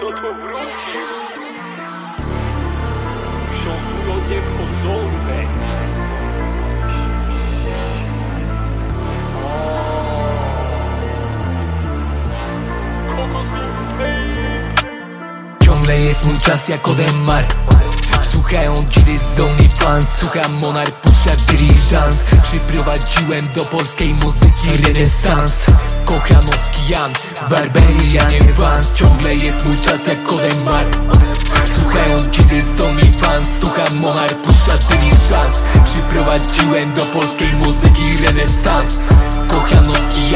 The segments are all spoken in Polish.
Kto to wrócił? Książulo niepozorne Ciągle jest Słuchają z OnlyFans Słucham Monarch, puszcza dyliżans Przyprowadziłem do polskiej muzyki renesans. Kochanowski Jan, Barbarianie Vans Ciągle jest mój czas jak Odemar Słuchają dzidy z OnlyFans Słucham Monarch, puszcza dyliżans Przyprowadziłem do polskiej muzyki renesans. Kochanowski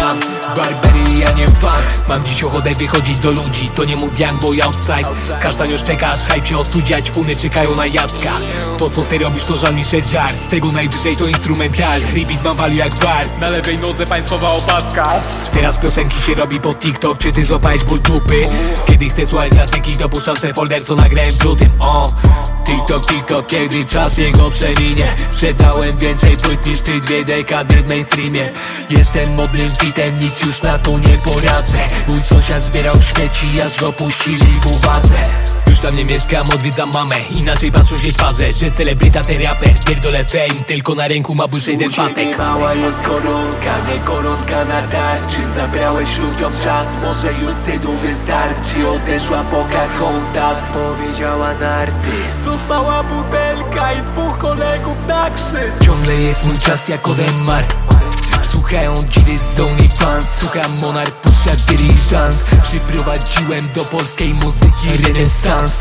Barbarianie Vans Mam dziś ochotę wychodzić do ludzi To nie mój gang, boy outside. Każda już czeka, aż hype się ostudziać Puny czekają na Jacka. To co ty robisz to żal mi żart. Z tego najwyżej to instrumental. Repeat mam value jak war Na lewej nodze państwowa opaska Teraz piosenki się robi pod TikTok Czy ty złapałeś ból dupy? Kiedy chcę słuchać klasyki Dopuszczam se folder co nagrałem w lutym. O TikTok, TikTok, kiedy czas jego przeminie. Sprzedałem więcej płyt niż ty dwie dekady w mainstreamie. Jestem modnym fitem, nic już na to nie poradzę Mój sąsiad zbierał śmieci, aż go puścili w uwadze. Już tam nie mieszkam, odwiedzam mamę. Inaczej patrzą się twarze, że celebryta ten raper Pierdolę fame, tylko na ręku ma już jeden patek. Mała jest koronka, nie koronka na tarczy. Zabrałeś ludziom czas, może już wstydu wystarczy. Odeszła Pocahontas, powiedziała narty. Została butelka i dwóch kolegów na krzyż. Ciągle jest mój czas jak Odemar Słuchają dzidy z OnlyFans Słucham Monarch, puszcza dyliżans Przyprowadziłem do polskiej muzyki renesans.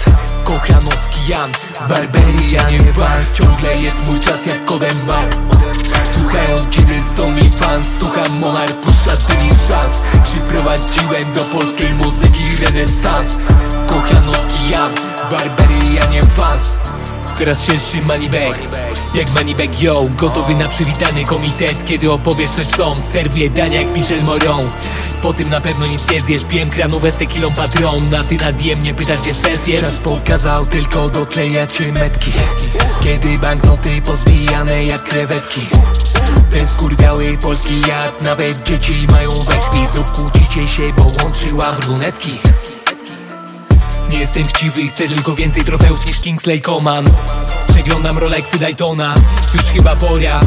Kochanowski Jan, Barbarianie Vans. Ciągle jest mój czas jak Odemar Słuchają dzidy z OnlyFans Słucham Monarch, puszcza dyliżans Przyprowadziłem do polskiej muzyki renesans. Kochanowski Jan, Barbarianie Vans Coraz cięższy moneyback Jak moneyback yo Gotowy na przywitany komitet. Kiedy opowiesz co Serwuję dania jak Michel Moron. Po tym na pewno nic nie zjesz. Pijem kranowe z tequilą patron. A ty na nie pytasz gdzie sens jest. Czas pokazał tylko doklejać metki. Kiedy banknoty pozbijane jak krewetki. Ten skurwiały polski jad Nawet dzieci mają we krwi. Znów kłócicie się, bo łączyła brunetki nie jestem chciwy, chcę tylko więcej trofeów niż Kingsley Coman. Przeglądam Rolexy Daytona, już chyba pora.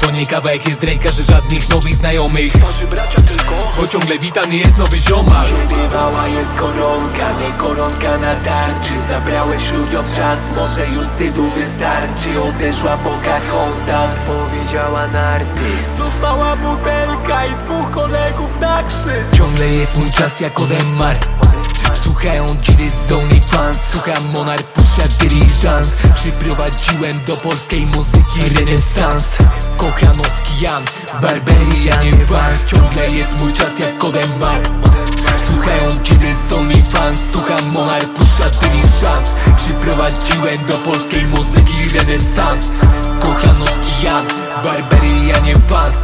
To nie kawałek jest Drake'a, że żadnych nowych znajomych. Starzy bracia tylko. Bo ciągle witany jest nowy ziomal. Kiedy mała jest koronka, nie koronka na tarczy. Zabrałeś ludziom czas, może już wstydu wystarczy. Odeszła Pocahontas, powiedziała narty. Została butelka i dwóch kolegów na krzyż. Ciągle jest mój czas jak Odemar Słuchają dzidy z OnlyFans Słucham Monarch, puszcza dyliżans. Przyprowadziłem do polskiej muzyki renesans. Kochanowski Jan, Barbarianie Vans Ciągle jest mój czas jak Odemar Słuchają dzidy z OnlyFans Słucham Monarch, puszcza dyliżans. Przyprowadziłem do polskiej muzyki renesans. Kochanowski Jan, Barbarianie Vans